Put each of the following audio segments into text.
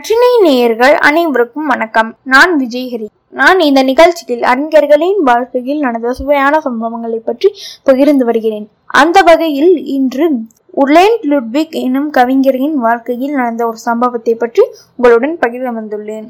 நற்றினை நேயர்கள் அனைவருக்கும் வணக்கம். நான் விஜயஹரி நான் இந்த நிகழ்ச்சியில் அறிஞர்களின் வாழ்க்கையில் நடந்த சுவையான சம்பவங்களை பற்றி பகிர்ந்து வருகிறேன். அந்த வகையில் இன்று உர்லேண்ட் லுட்விக் எனும் கவிஞரின் வாழ்க்கையில் நடந்த ஒரு சம்பவத்தை பற்றி உங்களுடன் பகிர்ந்து வந்துள்ளேன்.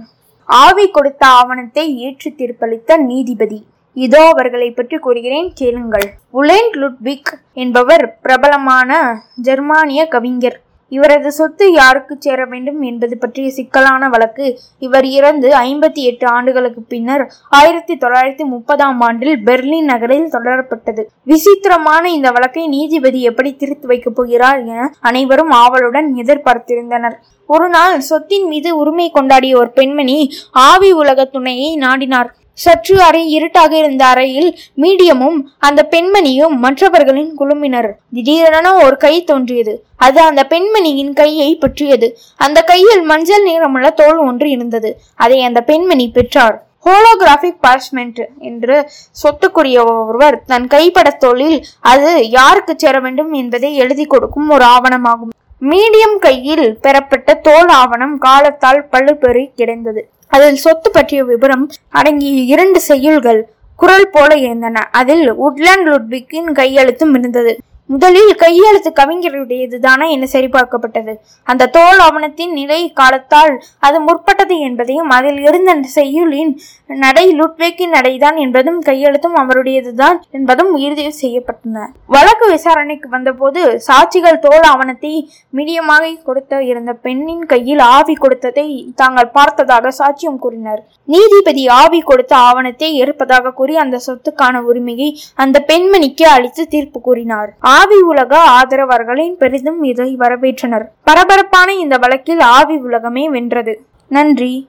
ஆவி கொடுத்த ஆவணத்தை ஏற்று தீர்ப்பளித்த நீதிபதி. இதோ அவர்களை பற்றி கூறுகிறேன் கேளுங்கள். உலேண்ட் லுட்விக் என்பவர் பிரபலமான ஜெர்மானிய கவிஞர். இவரது சொத்து யாருக்கு சேர வேண்டும் என்பது பற்றிய சிக்கலான வழக்கு இவர் இறந்து ஐம்பத்தி எட்டு ஆண்டுகளுக்கு பின்னர் ஆயிரத்தி தொள்ளாயிரத்தி முப்பதாம் ஆண்டில் பெர்லின் நகரில் தொடரப்பட்டது. விசித்திரமான இந்த வழக்கை நீதிபதி எப்படி திருத்து வைக்கப் போகிறார் என அனைவரும் ஆவலுடன் எதிர்பார்த்திருந்தனர். ஒரு நாள் சொத்தின் மீது உரிமை கொண்டாடிய ஒரு பெண்மணி ஆவி உலக துணையை நாடினார். சற்று அறை இருட்டாக இருந்த அறையில் மீடியமும் அந்த பெண்மணியும் மற்றவர்களின் குழுமினர். திடீரென ஒரு கை தோன்றியது. அது அந்த பெண்மணியின் கையை பற்றியது. அந்த கையில் மஞ்சள் நிறமுள்ள தோல் ஒன்று இருந்தது. அதை அந்த பெண்மணி பெற்றார். ஹோலோகிராபிக் பார்ச்மெண்ட் என்று சொத்துக்குரிய ஒருவர் தன் கைப்பட கைப்படத்தோளில் அது யாருக்கு சேர வேண்டும் என்பதை எழுதி கொடுக்கும் ஒரு ஆவணமாகும். மீடியம் கையில் பெறப்பட்ட தோல் ஆவணம் காலத்தால் பழுப்பெறி கிடைந்தது. அதில் சொத்து பற்றிய விபரம் அடங்கிய இரண்டு செய்யுள்கள் குரல் போல இருந்தன. அதில் உட்லாண்ட் லுட்விக்கின் கையெழுத்தும் இருந்தது. முதலில் கையெழுத்து கவிஞருடையதுதானே என சரிபார்க்கப்பட்டது. அந்த தோல் ஆவணத்தின் நிலை காலத்தால் அது முற்பட்டது என்பதையும் அதில் இருந்த செய்யுளின் நடை லுட்வேக்கின் நடைதான் என்பதும் கையெழுத்தும் அவருடையதுதான் என்பதும் உறுதி செய்யப்பட்டன. வழக்கு விசாரணைக்கு வந்தபோது சாட்சிகள் தோல் ஆவணத்தை மீடியமாக கொடுத்த இருந்த பெண்ணின் கையில் ஆவி கொடுத்ததை தாங்கள் பார்த்ததாக சாட்சியம் கூறினர். நீதிபதி ஆவி கொடுத்த ஆவணத்தை இருப்பதாக கூறி அந்த சொத்துக்கான உரிமையை அந்த பெண்மணிக்கு அளித்து தீர்ப்பு கூறினார். ஆவி உலக ஆதரவர்களின் பெரிதும் இதை வரவேற்றனர். பரபரப்பான இந்த வழக்கில் ஆவி உலகமே வென்றது. நன்றி.